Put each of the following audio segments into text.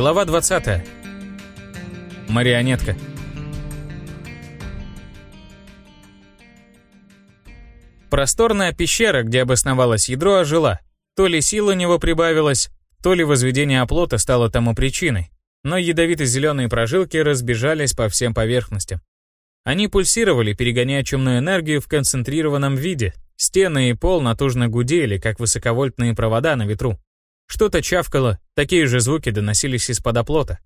Глава 20. Марионетка. Просторная пещера, где обосновалось ядро, ожила. То ли сил у него прибавилось, то ли возведение оплота стало тому причиной. Но ядовито-зеленые прожилки разбежались по всем поверхностям. Они пульсировали, перегоняя чумную энергию в концентрированном виде. Стены и пол натужно гудели, как высоковольтные провода на ветру. Что-то чавкало, такие же звуки доносились из-под оплота.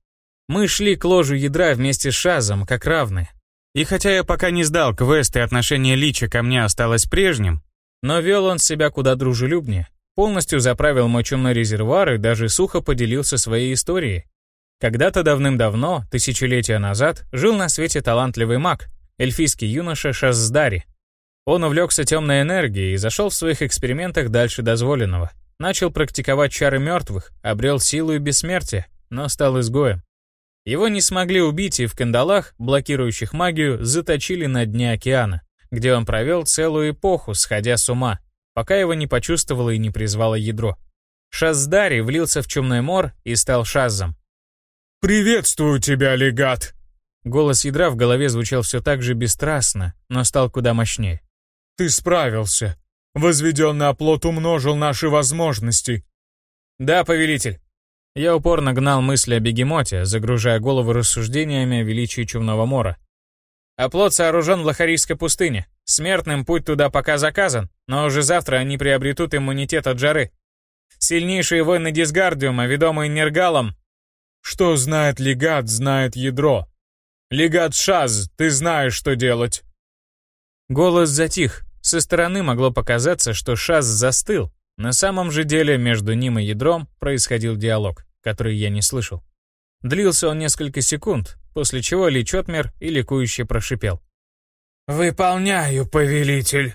Мы шли к ложу ядра вместе с Шазом, как равные. И хотя я пока не сдал квест и отношение Лича ко мне осталось прежним, но вел он себя куда дружелюбнее. Полностью заправил мой чумной резервуар и даже сухо поделился своей историей. Когда-то давным-давно, тысячелетия назад, жил на свете талантливый маг, эльфийский юноша Шаздари. Он увлекся темной энергией и зашел в своих экспериментах дальше дозволенного. Начал практиковать чары мертвых, обрел силу и бессмертие, но стал изгоем. Его не смогли убить и в кандалах, блокирующих магию, заточили на дне океана, где он провел целую эпоху, сходя с ума, пока его не почувствовало и не призвало ядро. Шаздари влился в чумной мор и стал Шазом. «Приветствую тебя, легат!» Голос ядра в голове звучал все так же бесстрастно, но стал куда мощнее. «Ты справился. Возведенный оплот умножил наши возможности». «Да, повелитель». Я упорно гнал мысли о бегемоте, загружая голову рассуждениями о величии Чумного Мора. Оплот сооружен в Лохарийской пустыне. Смертным путь туда пока заказан, но уже завтра они приобретут иммунитет от жары. Сильнейшие воины Дисгардиума, ведомые Нергалом... Что знает легат, знает ядро. Легат Шаз, ты знаешь, что делать. Голос затих. Со стороны могло показаться, что Шаз застыл, на самом же деле между ним и ядром происходил диалог, который я не слышал. Длился он несколько секунд, после чего Ли Чотмер и ликующе прошипел. «Выполняю, повелитель!»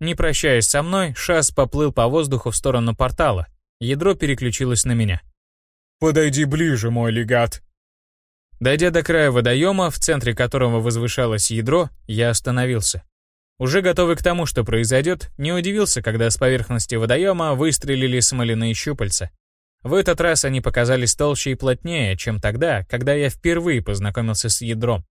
Не прощаясь со мной, Шаз поплыл по воздуху в сторону портала. Ядро переключилось на меня. «Подойди ближе, мой легат!» Дойдя до края водоема, в центре которого возвышалось ядро, я остановился. Уже готовый к тому, что произойдет, не удивился, когда с поверхности водоема выстрелили смоляные щупальца. В этот раз они показались толще и плотнее, чем тогда, когда я впервые познакомился с ядром.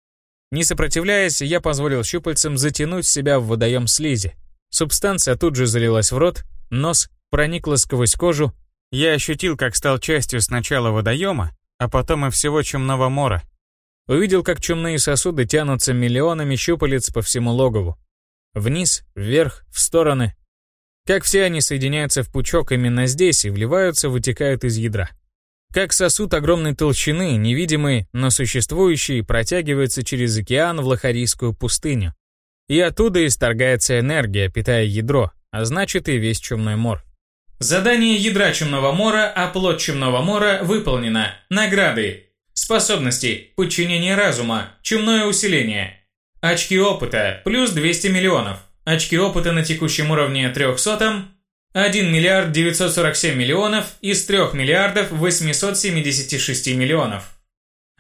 Не сопротивляясь, я позволил щупальцам затянуть себя в водоем слизи. Субстанция тут же залилась в рот, нос проникла сквозь кожу. Я ощутил, как стал частью сначала водоема, а потом и всего чумного мора. Увидел, как чумные сосуды тянутся миллионами щупалец по всему логову. Вниз, вверх, в стороны. Как все они соединяются в пучок именно здесь и вливаются, вытекают из ядра. Как сосуд огромной толщины, невидимый, но существующий, протягивается через океан в Лохарийскую пустыню. И оттуда исторгается энергия, питая ядро, а значит и весь чумной мор. Задание ядра чумного мора, а плод чумного мора выполнено. Награды. Способности. Подчинение разума. Чумное усиление. Очки опыта – плюс 200 миллионов. Очки опыта на текущем уровне 300 – 1 миллиард 947 миллионов из 3 миллиардов 876 миллионов.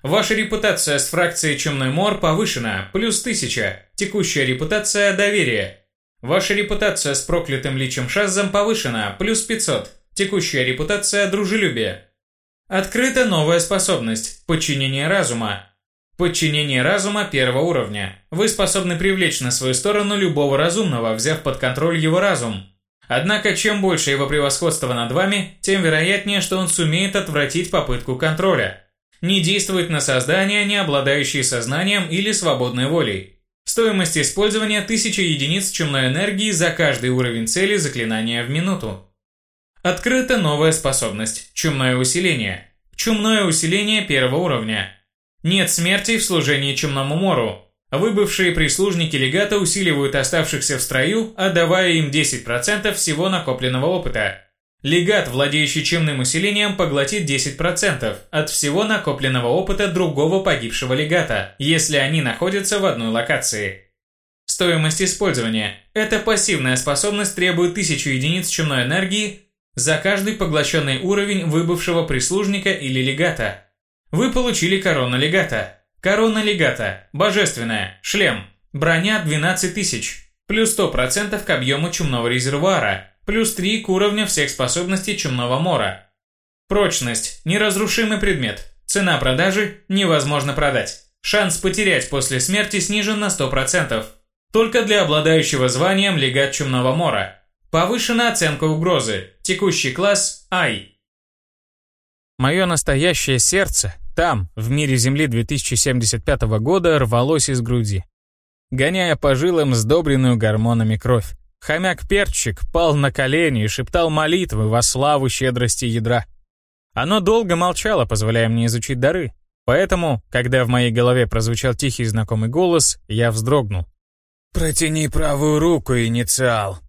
Ваша репутация с фракцией Чумной Мор повышена, плюс 1000. Текущая репутация – доверие. Ваша репутация с проклятым личем Шаззом повышена, плюс 500. Текущая репутация – дружелюбие. Открыта новая способность – подчинение разума. Подчинение разума первого уровня. Вы способны привлечь на свою сторону любого разумного, взяв под контроль его разум. Однако, чем больше его превосходство над вами, тем вероятнее, что он сумеет отвратить попытку контроля. Не действует на создания, не обладающие сознанием или свободной волей. Стоимость использования 1000 единиц чумной энергии за каждый уровень цели заклинания в минуту. Открыта новая способность – чумное усиление. Чумное усиление первого уровня. Нет смерти в служении Чумному Мору. Выбывшие прислужники легата усиливают оставшихся в строю, отдавая им 10% всего накопленного опыта. Легат, владеющий чумным усилением, поглотит 10% от всего накопленного опыта другого погибшего легата, если они находятся в одной локации. Стоимость использования. Эта пассивная способность требует 1000 единиц чумной энергии за каждый поглощенный уровень выбывшего прислужника или легата. Вы получили корону легата. Корона легата. Божественная. Шлем. Броня 12 тысяч. Плюс 100% к объему чумного резервуара. Плюс 3 к уровню всех способностей чумного мора. Прочность – неразрушимый предмет. Цена продажи – невозможно продать. Шанс потерять после смерти снижен на 100%. Только для обладающего званием легат Чумного Мора. Повышена оценка угрозы. Текущий класс – Ай. Мое настоящее сердце там, в мире Земли 2075 года, рвалось из груди. Гоняя по жилам сдобренную гормонами кровь. Хомяк-перчик пал на колени и шептал молитвы во славу щедрости ядра. Оно долго молчало, позволяя мне изучить дары. Поэтому, когда в моей голове прозвучал тихий знакомый голос, я вздрогнул. «Протяни правую руку, инициал».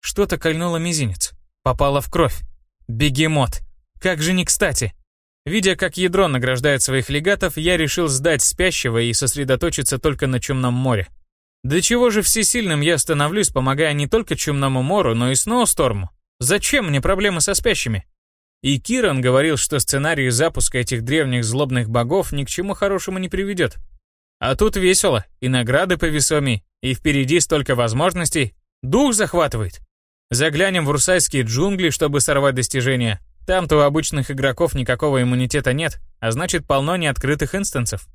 Что-то кольнуло мизинец. Попало в кровь. Бегемот. Как же не кстати. Видя, как ядро награждает своих легатов, я решил сдать спящего и сосредоточиться только на Чумном море. Для чего же всесильным я становлюсь, помогая не только Чумному мору, но и Сноусторму? Зачем мне проблемы со спящими? И Киран говорил, что сценарий запуска этих древних злобных богов ни к чему хорошему не приведет. А тут весело, и награды повесомей, и впереди столько возможностей. Дух захватывает. Заглянем в русайские джунгли, чтобы сорвать достижения. Там-то у обычных игроков никакого иммунитета нет, а значит полно неоткрытых инстансов.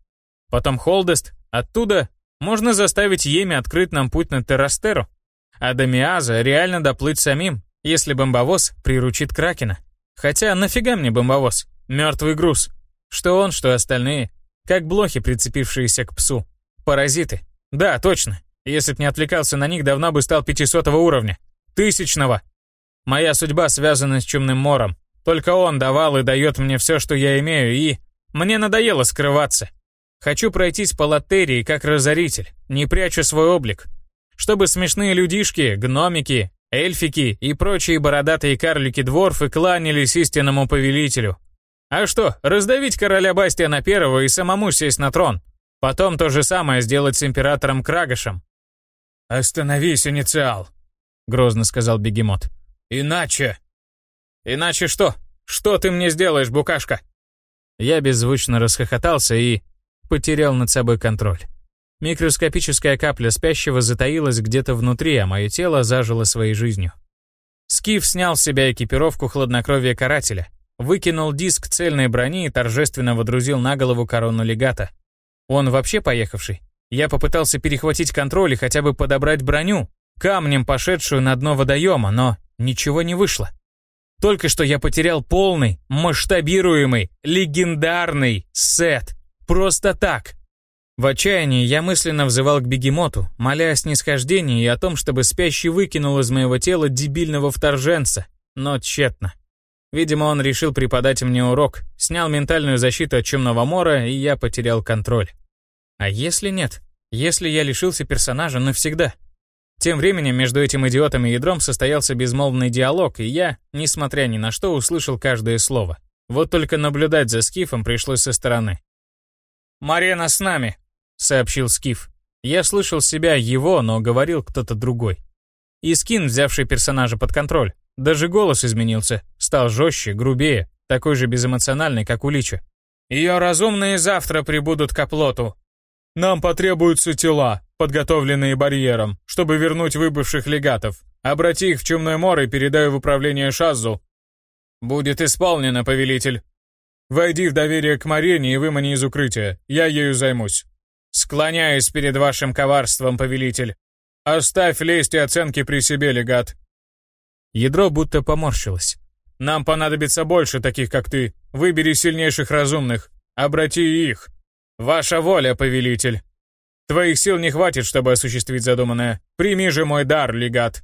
Потом Холдест, оттуда можно заставить Еми открыть нам путь на Террастеру. А до Миаза реально доплыть самим, если бомбовоз приручит Кракена. Хотя нафига мне бомбовоз? Мертвый груз. Что он, что остальные. Как блохи, прицепившиеся к псу. Паразиты. Да, точно. Если б не отвлекался на них, давно бы стал 500 уровня. Тысячного. Моя судьба связана с Чумным Мором. Только он давал и дает мне все, что я имею, и... Мне надоело скрываться. Хочу пройтись по латерии как разоритель, не прячу свой облик. Чтобы смешные людишки, гномики, Эльфики и прочие бородатые карлики-дворфы кланялись истинному повелителю. А что, раздавить короля Бастиана Первого и самому сесть на трон? Потом то же самое сделать с императором Крагашем. «Остановись, инициал», — грозно сказал бегемот. «Иначе...» «Иначе что? Что ты мне сделаешь, букашка?» Я беззвучно расхохотался и потерял над собой контроль. Микроскопическая капля спящего затаилась где-то внутри, а мое тело зажило своей жизнью. Скиф снял с себя экипировку хладнокровия карателя, выкинул диск цельной брони и торжественно водрузил на голову корону легата. Он вообще поехавший. Я попытался перехватить контроль и хотя бы подобрать броню, камнем пошедшую на дно водоема, но ничего не вышло. Только что я потерял полный, масштабируемый, легендарный сет. Просто так. В отчаянии я мысленно взывал к бегемоту, моля о снисхождении и о том, чтобы спящий выкинул из моего тела дебильного вторженца, но тщетно. Видимо, он решил преподать мне урок, снял ментальную защиту от Чумного Мора, и я потерял контроль. А если нет? Если я лишился персонажа навсегда? Тем временем между этим идиотом и ядром состоялся безмолвный диалог, и я, несмотря ни на что, услышал каждое слово. Вот только наблюдать за Скифом пришлось со стороны. «Марена с нами», сообщил Скиф. Я слышал себя его, но говорил кто-то другой. И Скин, взявший персонажа под контроль. Даже голос изменился, стал жестче, грубее, такой же безэмоциональный, как у Лича. «Ее разумные завтра прибудут к оплоту. Нам потребуются тела, подготовленные барьером, чтобы вернуть выбывших легатов. Обрати их в Чумное море и передай в управление Шаззу». «Будет исполнено, повелитель». «Войди в доверие к Марене и вымани из укрытия. Я ею займусь». «Склоняюсь перед вашим коварством, повелитель. Оставь лесть и оценки при себе, легат». Ядро будто поморщилось. «Нам понадобится больше таких, как ты. Выбери сильнейших разумных. Обрати их. Ваша воля, повелитель. Твоих сил не хватит, чтобы осуществить задуманное. Прими же мой дар, легат».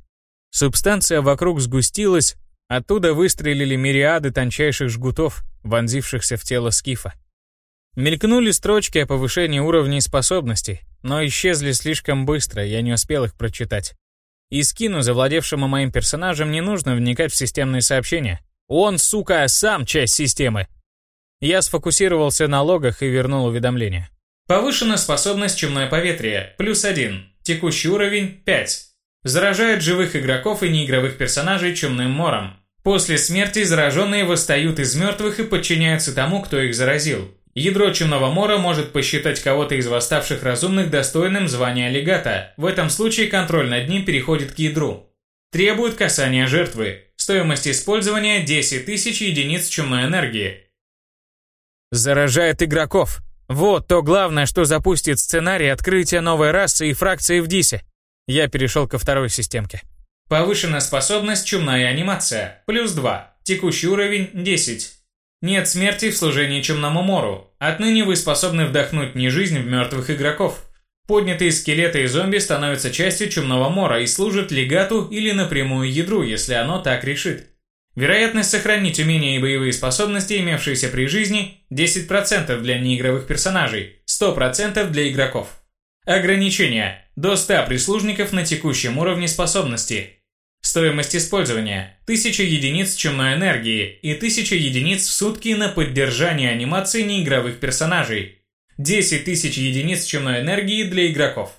Субстанция вокруг сгустилась, оттуда выстрелили мириады тончайших жгутов, вонзившихся в тело скифа. Мелькнули строчки о повышении уровней способностей, но исчезли слишком быстро, я не успел их прочитать. И скину, завладевшему моим персонажем, не нужно вникать в системные сообщения. Он, сука, сам часть системы. Я сфокусировался на логах и вернул уведомление. Повышена способность чумное поветрие, плюс один. Текущий уровень 5. Заражает живых игроков и неигровых персонажей чумным мором. После смерти зараженные восстают из мертвых и подчиняются тому, кто их заразил. Ядро Чумного Мора может посчитать кого-то из восставших разумных достойным звания легата. В этом случае контроль над ним переходит к ядру. Требует касания жертвы. Стоимость использования 10 тысяч единиц чумной энергии. Заражает игроков. Вот то главное, что запустит сценарий открытия новой расы и фракции в Дисе. Я перешел ко второй системке. Повышена способность чумная анимация. Плюс 2. Текущий уровень 10. Нет смерти в служении чумному мору. Отныне вы способны вдохнуть не жизнь в мертвых игроков. Поднятые скелеты и зомби становятся частью чумного мора и служат легату или напрямую ядру, если оно так решит. Вероятность сохранить умения и боевые способности, имевшиеся при жизни, 10% для неигровых персонажей, 100% для игроков. Ограничения. До 100 прислужников на текущем уровне способности. Стоимость использования – 1000 единиц чумной энергии и 1000 единиц в сутки на поддержание анимации неигровых персонажей. 10 тысяч единиц чумной энергии для игроков.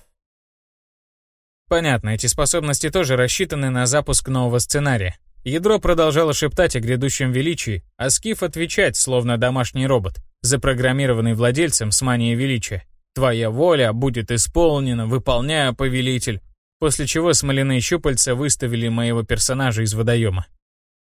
Понятно, эти способности тоже рассчитаны на запуск нового сценария. Ядро продолжало шептать о грядущем величии, а Скиф отвечать, словно домашний робот, запрограммированный владельцем с манией величия. «Твоя воля будет исполнена, выполняя, повелитель», после чего смоляные щупальца выставили моего персонажа из водоема.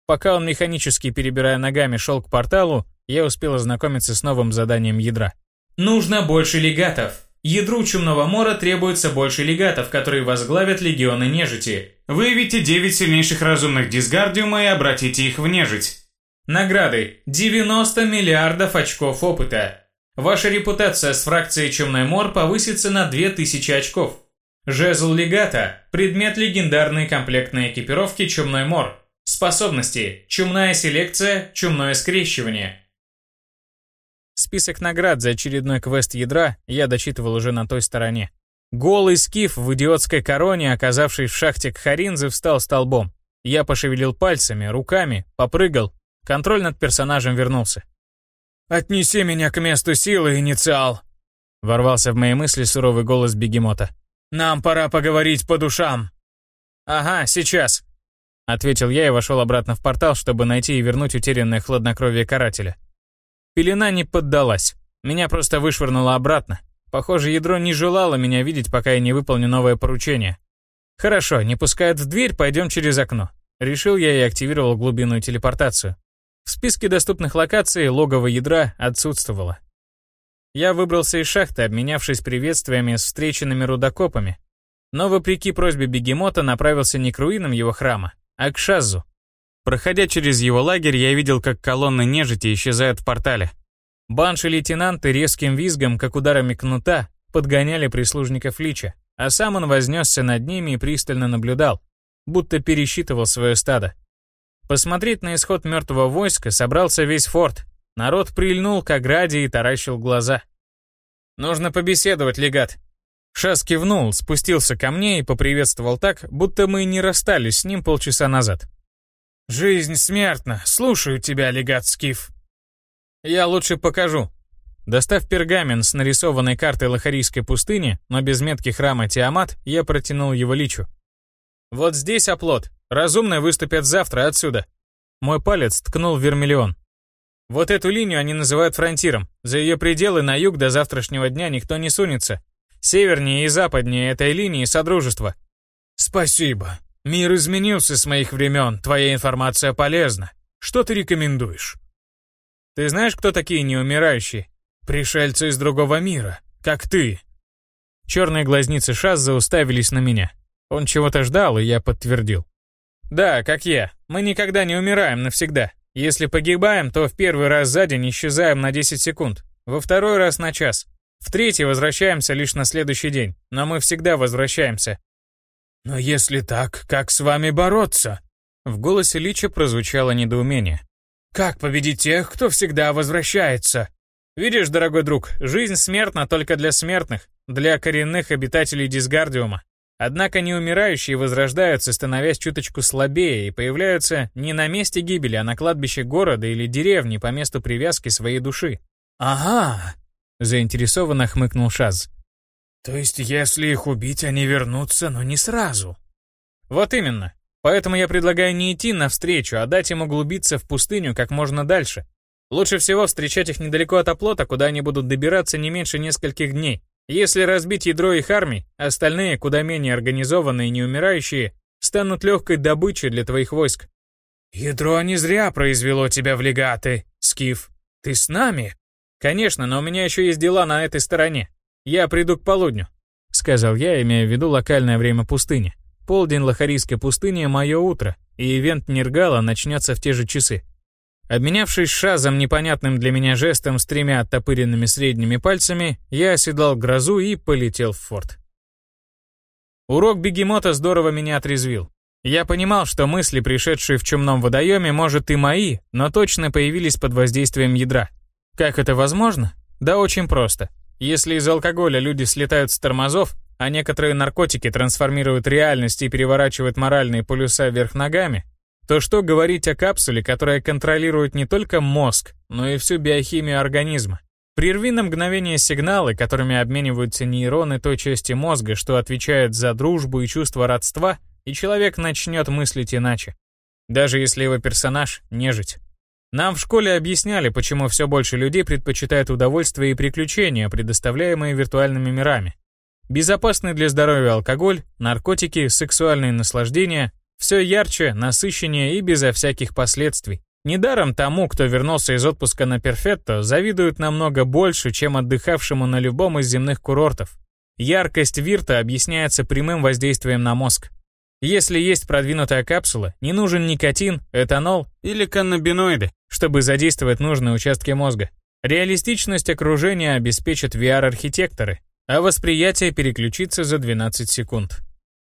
Пока он механически перебирая ногами шел к порталу, я успел ознакомиться с новым заданием ядра. Нужно больше легатов. Ядру Чумного Мора требуется больше легатов, которые возглавят легионы нежити. Выявите 9 сильнейших разумных дисгардиума и обратите их в нежить. Награды. 90 миллиардов очков опыта. Ваша репутация с фракцией Чумной Мор повысится на 2000 очков. Жезл Легата – предмет легендарной комплектной экипировки Чумной Мор. Способности – чумная селекция, чумное скрещивание – Список наград за очередной квест ядра я дочитывал уже на той стороне. Голый скиф в идиотской короне, оказавший в шахте Кхаринзы, встал столбом. Я пошевелил пальцами, руками, попрыгал. Контроль над персонажем вернулся. «Отнеси меня к месту силы, инициал!» Ворвался в мои мысли суровый голос бегемота. «Нам пора поговорить по душам!» «Ага, сейчас!» Ответил я и вошел обратно в портал, чтобы найти и вернуть утерянное хладнокровие карателя. Пелена не поддалась. Меня просто вышвырнуло обратно. Похоже, ядро не желало меня видеть, пока я не выполню новое поручение. Хорошо, не пускают в дверь, пойдем через окно. Решил я и активировал глубинную телепортацию. В списке доступных локаций логово ядра отсутствовало. Я выбрался из шахты, обменявшись приветствиями с встреченными рудокопами. Но вопреки просьбе бегемота направился не к руинам его храма, а к Шазу. Проходя через его лагерь, я видел, как колонны нежити исчезают в портале. Банши-лейтенанты резким визгом, как ударами кнута, подгоняли прислужников Лича, а сам он вознесся над ними и пристально наблюдал, будто пересчитывал свое стадо. Посмотреть на исход мертвого войска собрался весь форт. Народ прильнул к ограде и таращил глаза. «Нужно побеседовать, легат». Шас кивнул, спустился ко мне и поприветствовал так, будто мы не расстались с ним полчаса назад. «Жизнь смертна. Слушаю тебя, легат Скиф». «Я лучше покажу». Достав пергамент с нарисованной картой Лохарийской пустыни, но без метки храма Тиамат, я протянул его личу. «Вот здесь оплот. Разумные выступят завтра отсюда». Мой палец ткнул в вермиллион. Вот эту линию они называют фронтиром. За ее пределы на юг до завтрашнего дня никто не сунется. Севернее и западнее этой линии Содружество. «Спасибо», Мир изменился с моих времен, твоя информация полезна. Что ты рекомендуешь? Ты знаешь, кто такие неумирающие? Пришельцы из другого мира, как ты. Черные глазницы Шазза уставились на меня. Он чего-то ждал, и я подтвердил. Да, как я. Мы никогда не умираем навсегда. Если погибаем, то в первый раз за день исчезаем на 10 секунд, во второй раз на час. В третий возвращаемся лишь на следующий день, но мы всегда возвращаемся. «Но если так, как с вами бороться?» В голосе Лича прозвучало недоумение. «Как победить тех, кто всегда возвращается?» «Видишь, дорогой друг, жизнь смертна только для смертных, для коренных обитателей Дисгардиума. Однако неумирающие возрождаются, становясь чуточку слабее, и появляются не на месте гибели, а на кладбище города или деревни по месту привязки своей души. «Ага!» — заинтересованно хмыкнул Шаз. То есть, если их убить, они вернутся, но не сразу? Вот именно. Поэтому я предлагаю не идти навстречу, а дать им углубиться в пустыню как можно дальше. Лучше всего встречать их недалеко от оплота, куда они будут добираться не меньше нескольких дней. Если разбить ядро их армий, остальные, куда менее организованные и неумирающие, станут легкой добычей для твоих войск. «Ядро не зря произвело тебя в легаты, Скиф. Ты с нами?» «Конечно, но у меня еще есть дела на этой стороне. Я приду к полудню», — сказал я, имея в виду локальное время пустыни. Полдень Лохарийской пустыни — мое утро, и ивент Нергала начнется в те же часы. Обменявшись шазом непонятным для меня жестом с тремя оттопыренными средними пальцами, я оседлал грозу и полетел в форт. Урок бегемота здорово меня отрезвил. Я понимал, что мысли, пришедшие в чумном водоеме, может и мои, но точно появились под воздействием ядра. Как это возможно? Да очень просто. Если из алкоголя люди слетают с тормозов, а некоторые наркотики трансформируют реальность и переворачивают моральные полюса вверх ногами, то что говорить о капсуле, которая контролирует не только мозг, но и всю биохимию организма? Прерви на мгновение сигналы, которыми обмениваются нейроны той части мозга, что отвечает за дружбу и чувство родства, и человек начнет мыслить иначе. Даже если его персонаж — нежить. Нам в школе объясняли, почему все больше людей предпочитают удовольствие и приключения, предоставляемые виртуальными мирами. Безопасный для здоровья алкоголь, наркотики, сексуальные наслаждения – все ярче, насыщеннее и безо всяких последствий. Недаром тому, кто вернулся из отпуска на Перфетто, завидуют намного больше, чем отдыхавшему на любом из земных курортов. Яркость вирта объясняется прямым воздействием на мозг. Если есть продвинутая капсула, не нужен никотин, этанол или каннабиноиды, чтобы задействовать нужные участки мозга. Реалистичность окружения обеспечат VR-архитекторы, а восприятие переключится за 12 секунд.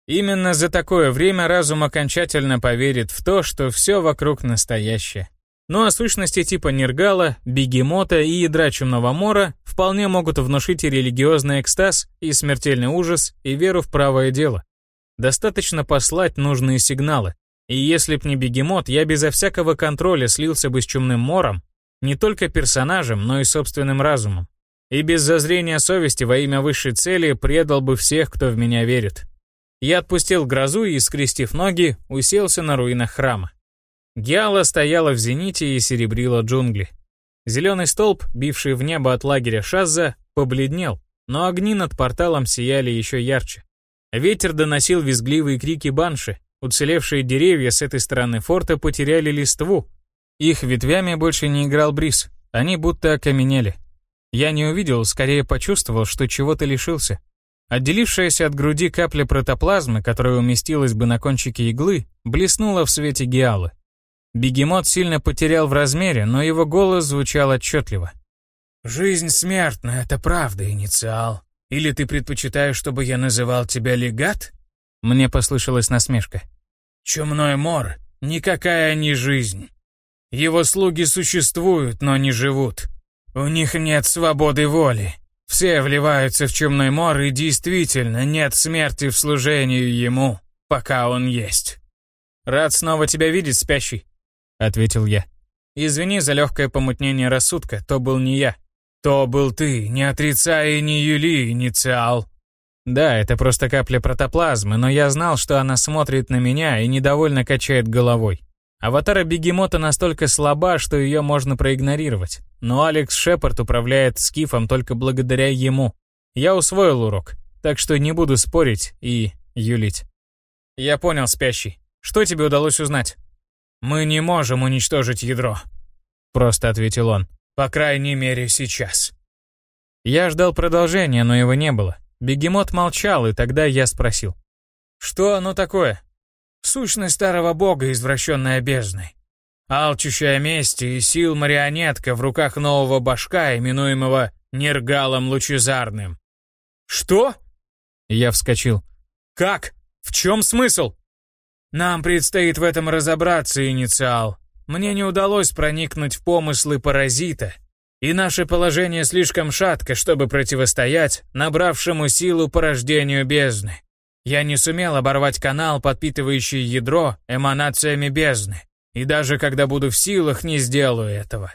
Именно за такое время разум окончательно поверит в то, что все вокруг настоящее. Ну а сущности типа Нергала, Бегемота и ядра Чумного Мора вполне могут внушить и религиозный экстаз, и смертельный ужас, и веру в правое дело. Достаточно послать нужные сигналы. И если б не Бегемот, я безо всякого контроля слился бы с Чумным Мором, не только персонажем, но и собственным разумом и без зазрения совести во имя высшей цели предал бы всех, кто в меня верит. Я отпустил грозу и, скрестив ноги, уселся на руинах храма. Геала стояла в зените и серебрила джунгли. Зеленый столб, бивший в небо от лагеря Шазза, побледнел, но огни над порталом сияли еще ярче. Ветер доносил визгливые крики банши, уцелевшие деревья с этой стороны форта потеряли листву. Их ветвями больше не играл бриз, они будто окаменели. Я не увидел, скорее почувствовал, что чего-то лишился. Отделившаяся от груди капля протоплазмы, которая уместилась бы на кончике иглы, блеснула в свете гиалы. Бегемот сильно потерял в размере, но его голос звучал отчетливо. «Жизнь смертна, это правда, инициал. Или ты предпочитаешь, чтобы я называл тебя легат?» Мне послышалась насмешка. «Чумной мор — никакая не жизнь. Его слуги существуют, но не живут. У них нет свободы воли. Все вливаются в чумной мор, и действительно нет смерти в служении ему, пока он есть. «Рад снова тебя видеть, спящий», — ответил я. «Извини за легкое помутнение рассудка, то был не я». «То был ты, не отрицай и не юли, инициал». Да, это просто капля протоплазмы, но я знал, что она смотрит на меня и недовольно качает головой. Аватара Бегемота настолько слаба, что ее можно проигнорировать. Но Алекс Шепард управляет скифом только благодаря ему. Я усвоил урок, так что не буду спорить и юлить. Я понял, спящий. Что тебе удалось узнать? Мы не можем уничтожить ядро. Просто ответил он. По крайней мере, сейчас. Я ждал продолжения, но его не было. Бегемот молчал, и тогда я спросил. Что оно такое? Сущность старого бога, извращенная бездной. Алчущая мести и сил марионетка в руках нового башка, именуемого Нергалом Лучезарным. «Что?» Я вскочил. «Как? В чем смысл?» «Нам предстоит в этом разобраться, инициал. Мне не удалось проникнуть в помыслы паразита, и наше положение слишком шатко, чтобы противостоять набравшему силу порождению бездны. Я не сумел оборвать канал, подпитывающий ядро эманациями бездны. И даже когда буду в силах, не сделаю этого.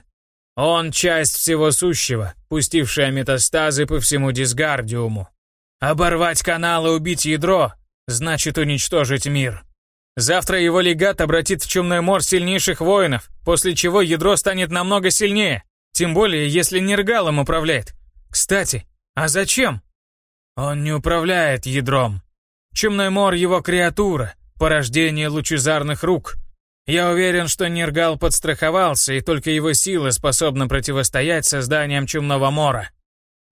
Он часть всего сущего, пустившая метастазы по всему дисгардиуму. Оборвать канал и убить ядро значит уничтожить мир. Завтра его легат обратит в чумной мор сильнейших воинов, после чего ядро станет намного сильнее. Тем более, если Нергалом управляет. Кстати, а зачем? Он не управляет ядром. Чумной мор — его креатура, порождение лучезарных рук. Я уверен, что Нергал подстраховался, и только его сила способна противостоять созданиям Чумного Мора.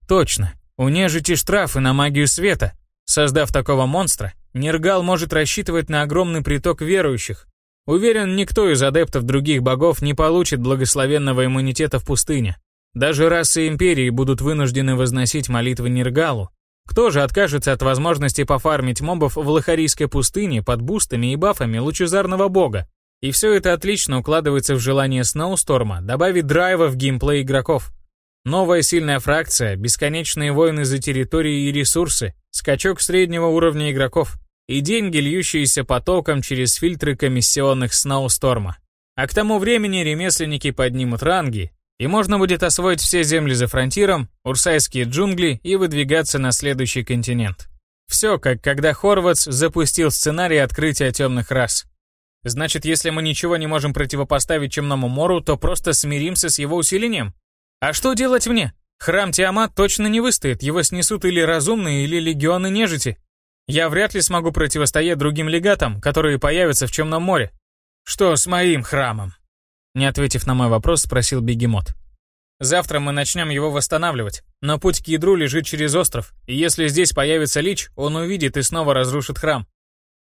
Точно. У нежити штрафы на магию света. Создав такого монстра, Нергал может рассчитывать на огромный приток верующих. Уверен, никто из адептов других богов не получит благословенного иммунитета в пустыне. Даже расы Империи будут вынуждены возносить молитвы Нергалу. Кто же откажется от возможности пофармить мобов в Лохарийской пустыне под бустами и бафами лучезарного бога? И все это отлично укладывается в желание Сноусторма добавить драйва в геймплей игроков. Новая сильная фракция, бесконечные войны за территории и ресурсы, скачок среднего уровня игроков и деньги, льющиеся потоком через фильтры комиссионных Сноусторма. А к тому времени ремесленники поднимут ранги, и можно будет освоить все земли за фронтиром, урсайские джунгли и выдвигаться на следующий континент. Все, как когда Хорватс запустил сценарий открытия темных рас. Значит, если мы ничего не можем противопоставить Темному Мору, то просто смиримся с его усилением? А что делать мне? Храм Тиамат точно не выстоит, его снесут или разумные, или легионы нежити. Я вряд ли смогу противостоять другим легатам, которые появятся в Темном море. Что с моим храмом? Не ответив на мой вопрос, спросил Бегемот. Завтра мы начнем его восстанавливать, но путь к ядру лежит через остров, и если здесь появится Лич, он увидит и снова разрушит храм.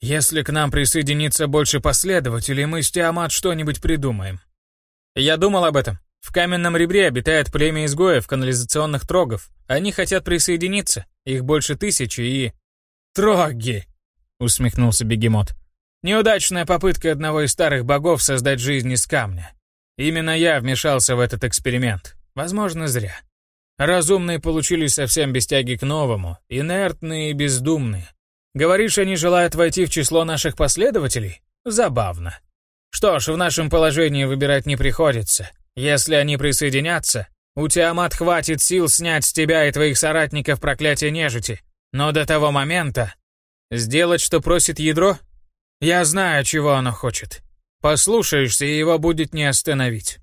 Если к нам присоединится больше последователей, мы с Тиамат что-нибудь придумаем. Я думал об этом. В каменном ребре обитает племя изгоев, канализационных трогов. Они хотят присоединиться. Их больше тысячи и... Троги! Усмехнулся бегемот. Неудачная попытка одного из старых богов создать жизнь из камня. Именно я вмешался в этот эксперимент. Возможно, зря. Разумные получились совсем без тяги к новому, инертные и бездумные. Говоришь, они желают войти в число наших последователей? Забавно. Что ж, в нашем положении выбирать не приходится. Если они присоединятся, у Тиамат хватит сил снять с тебя и твоих соратников проклятие нежити. Но до того момента... Сделать, что просит ядро? Я знаю, чего оно хочет. Послушаешься, и его будет не остановить.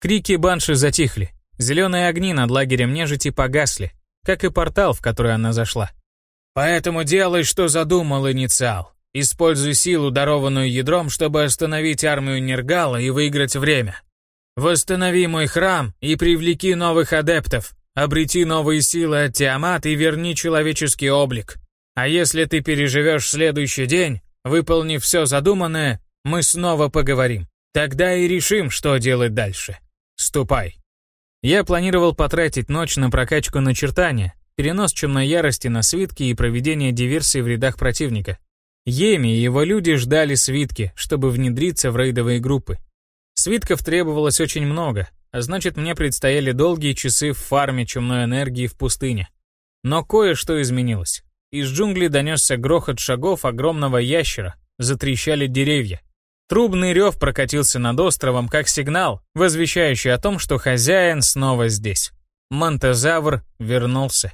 Крики банши затихли. Зеленые огни над лагерем нежити погасли, как и портал, в который она зашла. Поэтому делай, что задумал инициал. Используй силу, дарованную ядром, чтобы остановить армию Нергала и выиграть время. Восстанови мой храм и привлеки новых адептов. Обрети новые силы от Тиамат и верни человеческий облик. А если ты переживешь следующий день, выполнив все задуманное, мы снова поговорим. Тогда и решим, что делать дальше. Ступай. Я планировал потратить ночь на прокачку начертания, перенос чумной ярости на свитки и проведение диверсий в рядах противника. Еми и его люди ждали свитки, чтобы внедриться в рейдовые группы. Свитков требовалось очень много, а значит мне предстояли долгие часы в фарме чумной энергии в пустыне. Но кое-что изменилось. Из джунглей донесся грохот шагов огромного ящера, затрещали деревья. Трубный рев прокатился над островом как сигнал, возвещающий о том, что хозяин снова здесь. Монтезавр вернулся.